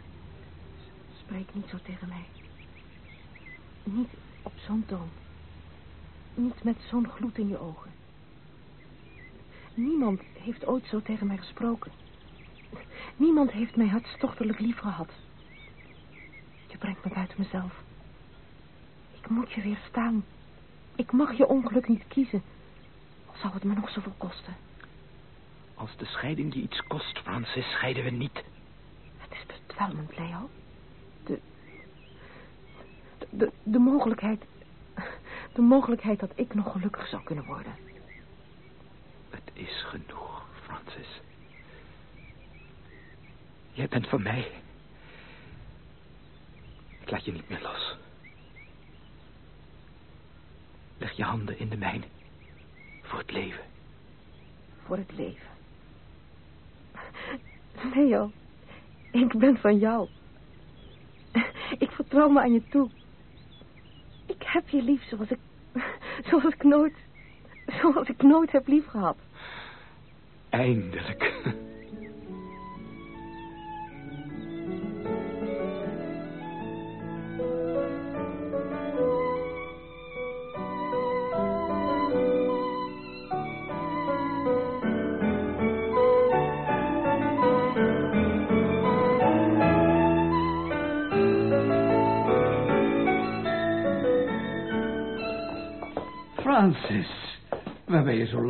Spreek niet zo tegen mij. Niet op zo'n toon. Niet met zo'n gloed in je ogen. Niemand heeft ooit zo tegen mij gesproken. Niemand heeft mij hartstochtelijk lief gehad. Je brengt me buiten mezelf. Ik moet je weerstaan. Ik mag je ongeluk niet kiezen. Al zou het me nog zoveel kosten. Als de scheiding je iets kost, Francis, scheiden we niet. Het is bedwelmend, Leo. De, de, de, de mogelijkheid... De mogelijkheid dat ik nog gelukkig zou kunnen worden. Het is genoeg, Francis. Jij bent van mij. Ik laat je niet meer los. Leg je handen in de mijne. Voor het leven. Voor het leven. Leo, ik ben van jou. Ik vertrouw me aan je toe. Ik heb je lief zoals ik... Zoals ik nooit... Zoals ik nooit heb lief gehad. Eindelijk.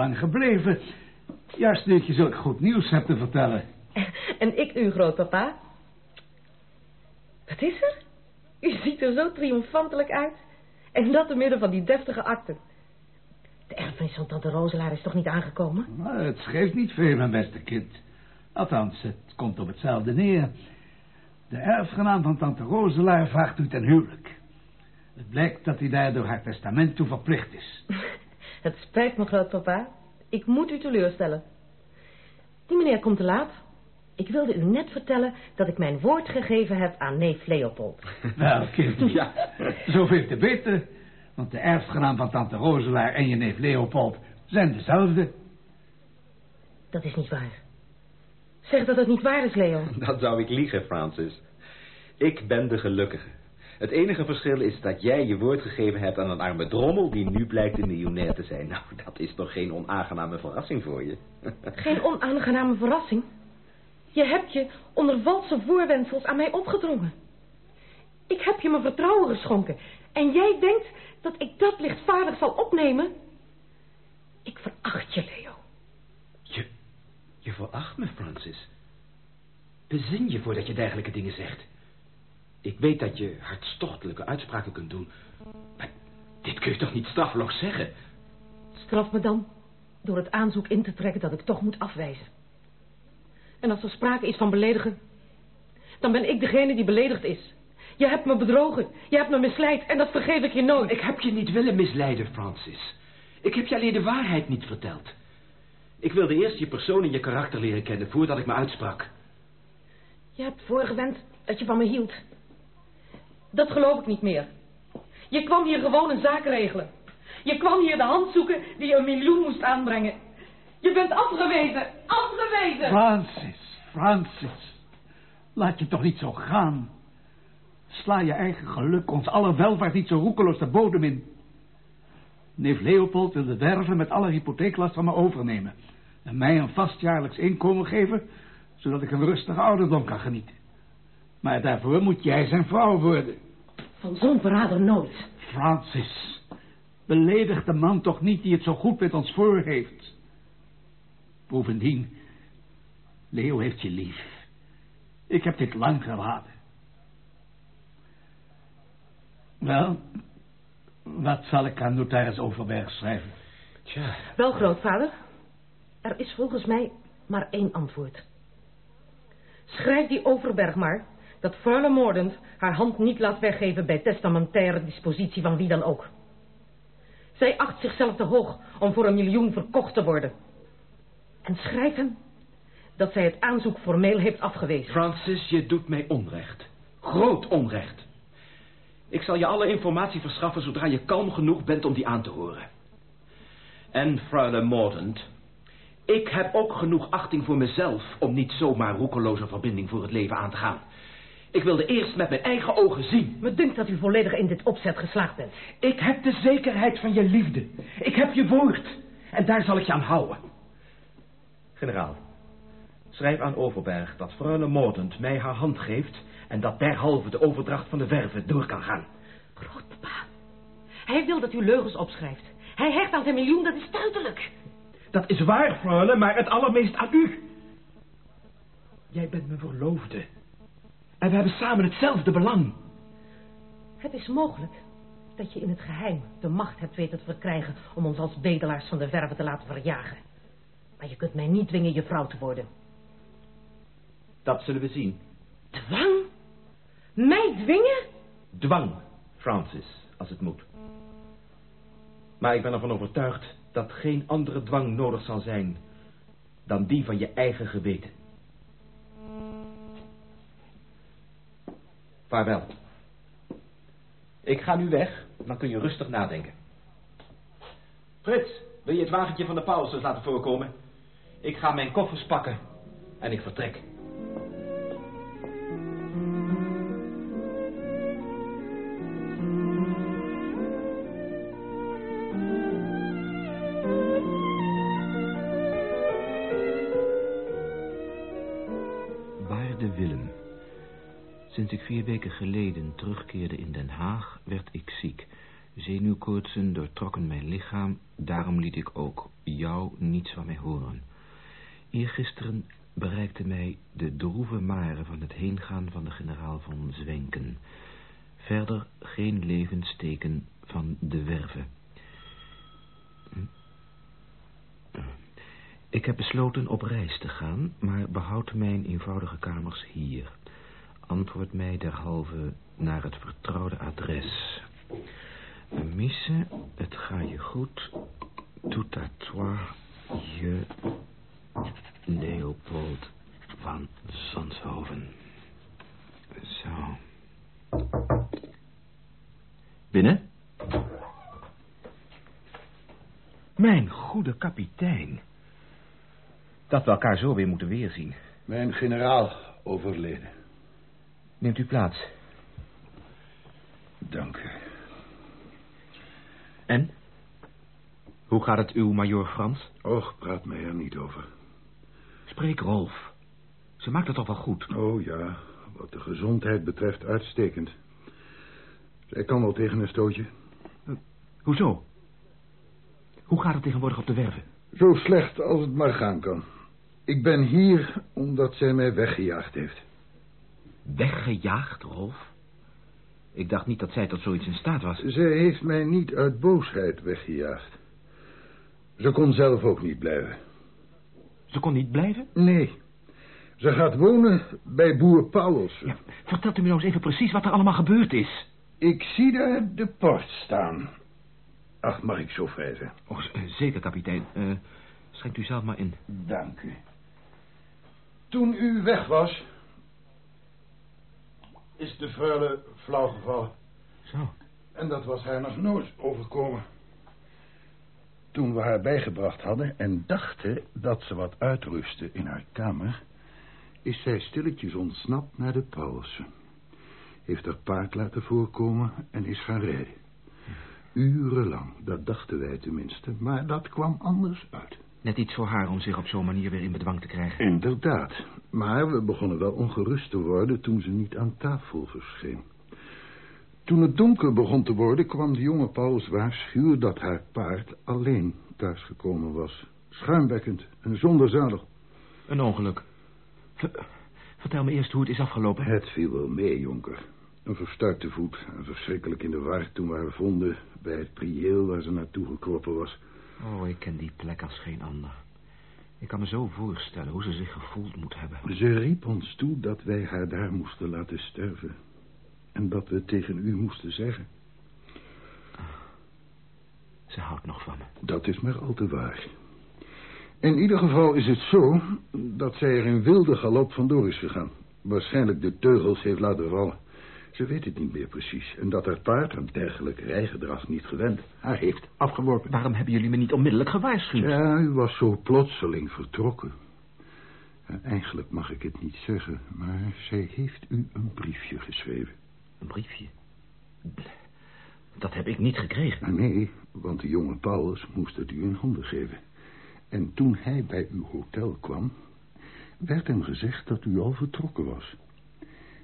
Lang gebleven? Juist nu ik je zulk goed nieuws heb te vertellen. En ik u, grootpapa. Wat is er? U ziet er zo triomfantelijk uit. En dat te midden van die deftige akten. De erfenis van tante Roselaar is toch niet aangekomen? Het geeft niet veel, mijn beste kind. Althans, het komt op hetzelfde neer. De erfgenaam van tante Roselaar vraagt u ten huwelijk. Het blijkt dat hij daar door haar testament toe verplicht is. Het spijt me, grootpapa. Ik moet u teleurstellen. Die meneer komt te laat. Ik wilde u net vertellen dat ik mijn woord gegeven heb aan neef Leopold. Wel, kind, ja, zoveel te beter. Want de erfgenaam van tante Roselaar en je neef Leopold zijn dezelfde. Dat is niet waar. Zeg dat het niet waar is, Leo. Dat zou ik liegen, Francis. Ik ben de gelukkige. Het enige verschil is dat jij je woord gegeven hebt aan een arme drommel... die nu blijkt een miljonair te zijn. Nou, dat is toch geen onaangename verrassing voor je? Geen onaangename verrassing? Je hebt je onder valse voorwendsels aan mij opgedrongen. Ik heb je mijn vertrouwen geschonken. En jij denkt dat ik dat lichtvaardig zal opnemen? Ik veracht je, Leo. Je, je veracht me, Francis. Bezin je voordat je dergelijke dingen zegt. Ik weet dat je hartstochtelijke uitspraken kunt doen. Maar dit kun je toch niet straffeloos zeggen? Straf me dan door het aanzoek in te trekken dat ik toch moet afwijzen. En als er sprake is van beledigen, dan ben ik degene die beledigd is. Je hebt me bedrogen, je hebt me misleid en dat vergeef ik je nooit. Ik heb je niet willen misleiden, Francis. Ik heb je alleen de waarheid niet verteld. Ik wilde eerst je persoon en je karakter leren kennen voordat ik me uitsprak. Je hebt voorgewend dat je van me hield. Dat geloof ik niet meer. Je kwam hier gewoon een zaak regelen. Je kwam hier de hand zoeken die je een miljoen moest aanbrengen. Je bent afgewezen, afgewezen! Francis, Francis. Laat je toch niet zo gaan. Sla je eigen geluk, ons aller welvaart niet zo roekeloos de bodem in. Neef Leopold wil de werven met alle hypotheeklast van me overnemen. En mij een vast jaarlijks inkomen geven, zodat ik een rustige ouderdom kan genieten. Maar daarvoor moet jij zijn vrouw worden. Van zo'n verrader nooit. Francis, beledig de man toch niet die het zo goed met ons voor heeft. Bovendien, Leo heeft je lief. Ik heb dit lang gelaten. Wel, wat zal ik aan notaris Overberg schrijven? Tja. Wel, grootvader. Er is volgens mij maar één antwoord. Schrijf die Overberg maar dat Freule Mordend haar hand niet laat weggeven bij testamentaire dispositie van wie dan ook. Zij acht zichzelf te hoog om voor een miljoen verkocht te worden. En schrijf hem dat zij het aanzoek formeel heeft afgewezen. Francis, je doet mij onrecht. Groot onrecht. Ik zal je alle informatie verschaffen zodra je kalm genoeg bent om die aan te horen. En, Freule Mordend, ik heb ook genoeg achting voor mezelf om niet zomaar roekeloze verbinding voor het leven aan te gaan. Ik wilde eerst met mijn eigen ogen zien. Me dunkt dat u volledig in dit opzet geslaagd bent. Ik heb de zekerheid van je liefde. Ik heb je woord. En daar zal ik je aan houden. Generaal, schrijf aan Overberg dat Freule Mordend mij haar hand geeft... en dat derhalve de overdracht van de werven door kan gaan. Grootpapa, hij wil dat u leugens opschrijft. Hij hecht aan zijn miljoen, dat is duidelijk. Dat is waar, Freule, maar het allermeest aan u. Jij bent mijn verloofde. En we hebben samen hetzelfde belang. Het is mogelijk dat je in het geheim de macht hebt weten te verkrijgen... om ons als bedelaars van de verven te laten verjagen. Maar je kunt mij niet dwingen je vrouw te worden. Dat zullen we zien. Dwang? Mij dwingen? Dwang, Francis, als het moet. Maar ik ben ervan overtuigd dat geen andere dwang nodig zal zijn... dan die van je eigen geweten. Vaarwel. Ik ga nu weg, dan kun je rustig nadenken. Frits, wil je het wagentje van de Paulsens laten voorkomen? Ik ga mijn koffers pakken en ik vertrek. In Den Haag, werd ik ziek. Zenuwkoortsen doortrokken mijn lichaam, daarom liet ik ook jou niets van mij horen. Eergisteren bereikte mij de droeve mare van het heengaan van de generaal van Zwenken. Verder geen levensteken van de werve. Hm? Ik heb besloten op reis te gaan, maar behoud mijn eenvoudige kamers hier. Antwoord mij derhalve naar het vertrouwde adres. Misse, het ga je goed. Tout à toi, je Leopold van Zonshoven. Zo. Binnen? Mijn goede kapitein. Dat we elkaar zo weer moeten weerzien. Mijn generaal overleden. Neemt u plaats. Dank u. En? Hoe gaat het uw majoor Frans? Och, praat mij er niet over. Spreek Rolf. Ze maakt het toch wel goed? Oh ja, wat de gezondheid betreft uitstekend. Zij kan wel tegen een stootje. Hoezo? Hoe gaat het tegenwoordig op de werven? Zo slecht als het maar gaan kan. Ik ben hier omdat zij mij weggejaagd heeft. Weggejaagd, Rolf? Ik dacht niet dat zij tot zoiets in staat was. Zij heeft mij niet uit boosheid weggejaagd. Ze kon zelf ook niet blijven. Ze kon niet blijven? Nee. Ze gaat wonen bij boer Paulus. Ja, vertelt u me nou eens even precies wat er allemaal gebeurd is. Ik zie daar de poort staan. Ach, mag ik zo vrij zijn? Oh, zeker, kapitein. Uh, schenkt u zelf maar in. Dank u. Toen u weg was... is de freule flauw gevallen. Zo. En dat was haar nog nooit overkomen. Toen we haar bijgebracht hadden en dachten dat ze wat uitrustte in haar kamer... is zij stilletjes ontsnapt naar de Paulsen. Heeft haar paard laten voorkomen en is gaan rijden. Urenlang, dat dachten wij tenminste, maar dat kwam anders uit. Net iets voor haar om zich op zo'n manier weer in bedwang te krijgen. Inderdaad, maar we begonnen wel ongerust te worden toen ze niet aan tafel verscheen. Toen het donker begon te worden, kwam de jonge Paulus waarschuwen dat haar paard alleen thuisgekomen was. Schuimbekkend en zonder zadel. Een ongeluk. Ver, vertel me eerst hoe het is afgelopen. Het viel wel mee, jonker. Een verstuikte voet en verschrikkelijk in de war toen we haar vonden bij het prieel waar ze naartoe gekropen was. Oh, ik ken die plek als geen ander. Ik kan me zo voorstellen hoe ze zich gevoeld moet hebben. Ze riep ons toe dat wij haar daar moesten laten sterven. En dat we tegen u moesten zeggen. Ze houdt nog van me. Dat is maar al te waar. In ieder geval is het zo dat zij er in wilde galop vandoor is gegaan. Waarschijnlijk de teugels heeft laten vallen. Ze weet het niet meer precies. En dat haar paard aan dergelijk rijgedrag niet gewend haar heeft afgeworpen. Waarom hebben jullie me niet onmiddellijk gewaarschuwd? Ja, u was zo plotseling vertrokken. En eigenlijk mag ik het niet zeggen, maar zij heeft u een briefje geschreven. Een briefje? Dat heb ik niet gekregen. Nee, want de jonge Paulus moest het u in handen geven. En toen hij bij uw hotel kwam, werd hem gezegd dat u al vertrokken was.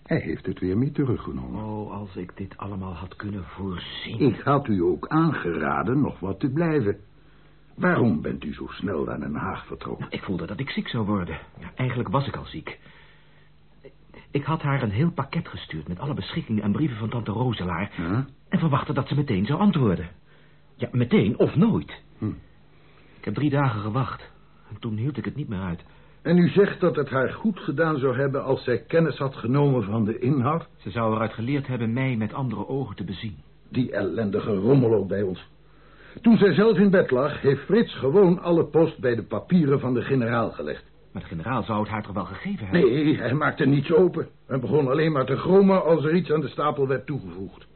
Hij heeft het weer mee teruggenomen. Oh, als ik dit allemaal had kunnen voorzien. Ik had u ook aangeraden nog wat te blijven. Waarom bent u zo snel naar Den Haag vertrokken? Ik voelde dat ik ziek zou worden. Ja, eigenlijk was ik al ziek. Ik had haar een heel pakket gestuurd met alle beschikkingen en brieven van tante Roselaar... En verwachtte dat ze meteen zou antwoorden. Ja, meteen of nooit. Hm. Ik heb drie dagen gewacht. En toen hield ik het niet meer uit. En u zegt dat het haar goed gedaan zou hebben als zij kennis had genomen van de inhoud? Ze zou eruit geleerd hebben mij met andere ogen te bezien. Die ellendige rommel ook bij ons. Toen zij zelf in bed lag, heeft Frits gewoon alle post bij de papieren van de generaal gelegd. Maar de generaal zou het haar toch wel gegeven hebben? Nee, hij maakte niets open. En begon alleen maar te grommen als er iets aan de stapel werd toegevoegd.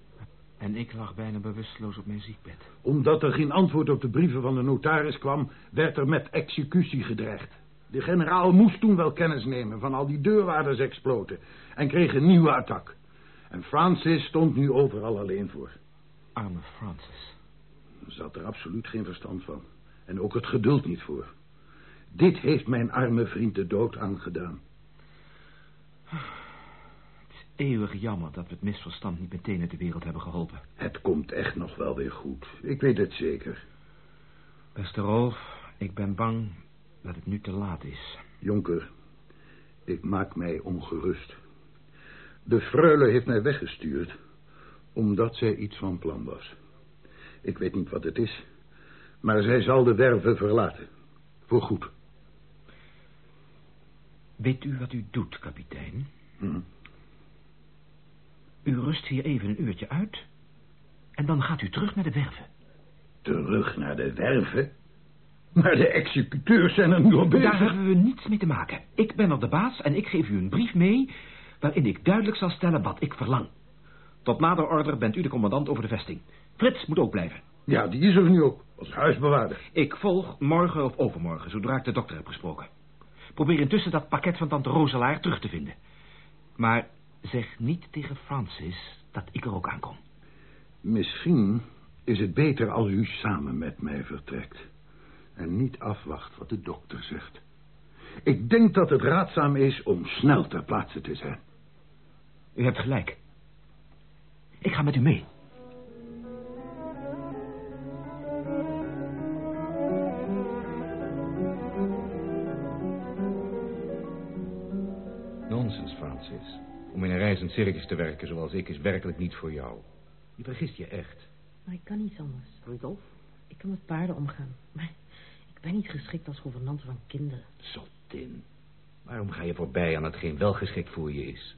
En ik lag bijna bewusteloos op mijn ziekbed. Omdat er geen antwoord op de brieven van de notaris kwam, werd er met executie gedreigd. De generaal moest toen wel kennis nemen van al die deurwaardersexploten en kreeg een nieuwe attack. En Francis stond nu overal alleen voor. Arme Francis. Ze had er absoluut geen verstand van. En ook het geduld niet voor. Dit heeft mijn arme vriend de dood aangedaan. Het is eeuwig jammer dat we het misverstand niet meteen uit de wereld hebben geholpen. Het komt echt nog wel weer goed. Ik weet het zeker. Beste Rolf, ik ben bang dat het nu te laat is. Jonker, ik maak mij ongerust. De freule heeft mij weggestuurd, omdat zij iets van plan was. Ik weet niet wat het is, maar zij zal de werven verlaten. Voorgoed. Weet u wat u doet, kapitein? Hm. U rust hier even een uurtje uit. En dan gaat u terug naar de werven. Terug naar de werven? Maar de executeurs zijn er nu al bezig. Daar hebben we niets mee te maken. Ik ben er de baas en ik geef u een brief mee... waarin ik duidelijk zal stellen wat ik verlang. Tot nader order bent u de commandant over de vesting. Frits moet ook blijven. Ja, die is er nu ook, als huisbewaarder. Ik volg morgen of overmorgen, zodra ik de dokter heb gesproken. Probeer intussen dat pakket van tante Roselaar terug te vinden. Maar zeg niet tegen Francis dat ik er ook aankom. Misschien is het beter als u samen met mij vertrekt. En niet afwacht wat de dokter zegt. Ik denk dat het raadzaam is om snel ter plaatse te zijn. U hebt gelijk. Ik ga met u mee. Om in een reizend circus te werken zoals ik is werkelijk niet voor jou. Je vergist je echt. Maar ik kan niet anders, Rudolf. Ik kan met paarden omgaan. Maar ik ben niet geschikt als gouvernante van kinderen. Zottin. Waarom ga je voorbij aan hetgeen wel geschikt voor je is?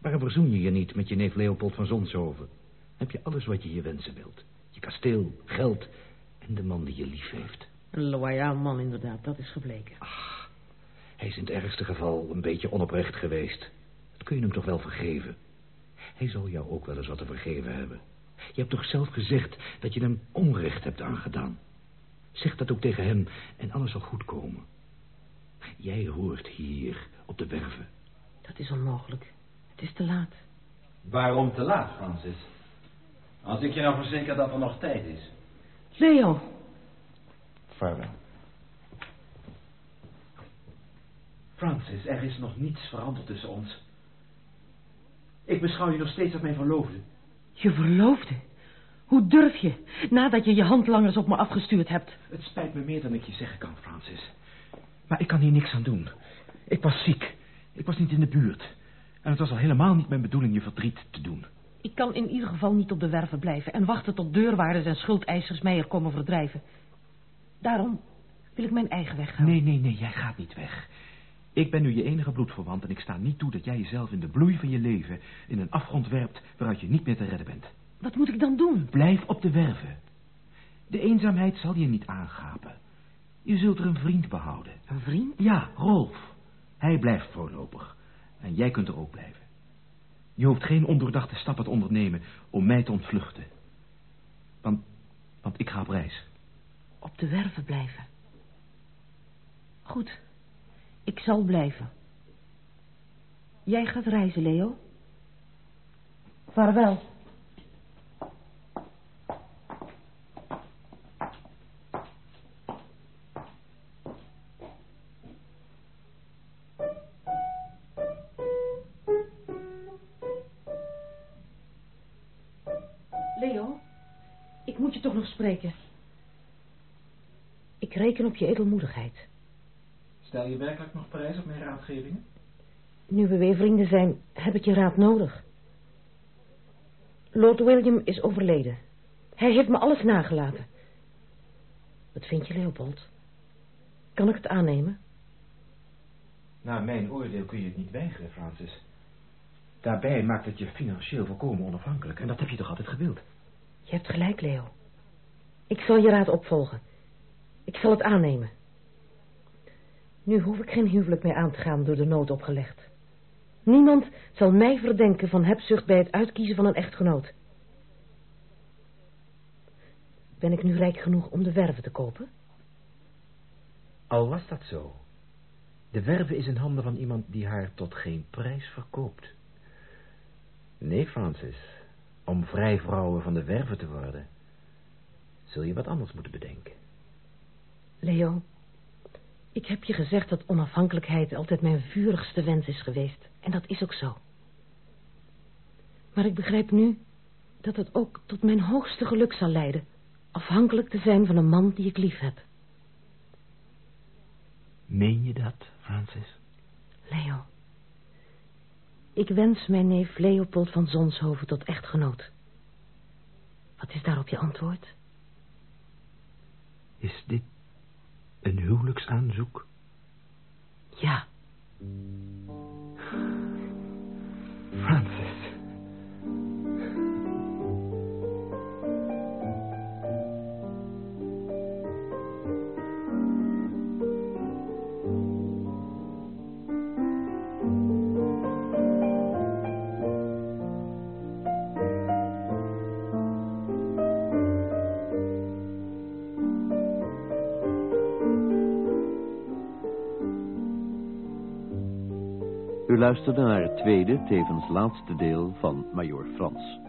Waarom verzoen je je niet met je neef Leopold van Zonshoven? Heb je alles wat je je wensen wilt? Je kasteel, geld en de man die je lief heeft. Een loyaal man, inderdaad, dat is gebleken. Hij is in het ergste geval een beetje onoprecht geweest. Dat kun je hem toch wel vergeven? Hij zal jou ook wel eens wat te vergeven hebben. Je hebt toch zelf gezegd dat je hem onrecht hebt aangedaan? Zeg dat ook tegen hem en alles zal goed komen. Jij hoort hier op de werven. Dat is onmogelijk. Het is te laat. Waarom te laat, Francis? Als ik je nou verzeker dat er nog tijd is. Leo, Vaarwel. Francis, er is nog niets veranderd tussen ons. Ik beschouw je nog steeds als mijn verloofde. je verloofde. Hoe durf je, nadat je je handlangers op me afgestuurd hebt? Het spijt me meer dan ik je zeggen kan, Francis. Maar ik kan hier niks aan doen. Ik was ziek. Ik was niet in de buurt. En het was al helemaal niet mijn bedoeling je verdriet te doen. Ik kan in ieder geval niet op de werven blijven... en wachten tot deurwaarders en schuldeisers mij er komen verdrijven. Daarom wil ik mijn eigen weg gaan. Nee, nee, nee, jij gaat niet weg. Ik ben nu je enige bloedverwant en ik sta niet toe dat jij jezelf in de bloei van je leven in een afgrond werpt waaruit je niet meer te redden bent. Wat moet ik dan doen? Blijf op de werven. De eenzaamheid zal je niet aangapen. Je zult er een vriend behouden. Een vriend? Ja, Rolf. Hij blijft voorlopig. En jij kunt er ook blijven. Je hoeft geen ondoordachte stappen te ondernemen om mij te ontvluchten. Want, want ik ga op reis. Op de werven blijven. Goed, ik zal blijven. Jij gaat reizen, Leo. Vaarwel. Leo, ik moet je toch nog spreken. Ik reken op je edelmoedigheid. Stel je werkelijk nog prijs op mijn raadgevingen? Nu we weer vrienden zijn, heb ik je raad nodig. Lord William is overleden. Hij heeft me alles nagelaten. Wat vind je, Leopold? Kan ik het aannemen? Naar mijn oordeel kun je het niet weigeren, Francis. Daarbij maakt het je financieel volkomen onafhankelijk. En dat heb je toch altijd gewild? Je hebt gelijk, Leo. Ik zal je raad opvolgen. Ik zal het aannemen. Nu hoef ik geen huwelijk meer aan te gaan door de nood opgelegd. Niemand zal mij verdenken van hebzucht bij het uitkiezen van een echtgenoot. Ben ik nu rijk genoeg om de werven te kopen? Al was dat zo. De werve is in handen van iemand die haar tot geen prijs verkoopt. Nee, Francis. Om vrijvrouwen van de werve te worden... zul je wat anders moeten bedenken. Leo, ik heb je gezegd dat onafhankelijkheid altijd mijn vurigste wens is geweest. En dat is ook zo. Maar ik begrijp nu dat het ook tot mijn hoogste geluk zal leiden... afhankelijk te zijn van een man die ik lief heb. Meen je dat, Francis? Leo, ik wens mijn neef Leopold van Zonshoven tot echtgenoot. Wat is daarop je antwoord? Is dit een huwelijksaanzoek? Ja. Francis, U luisterde naar het tweede, tevens laatste deel van Major Frans.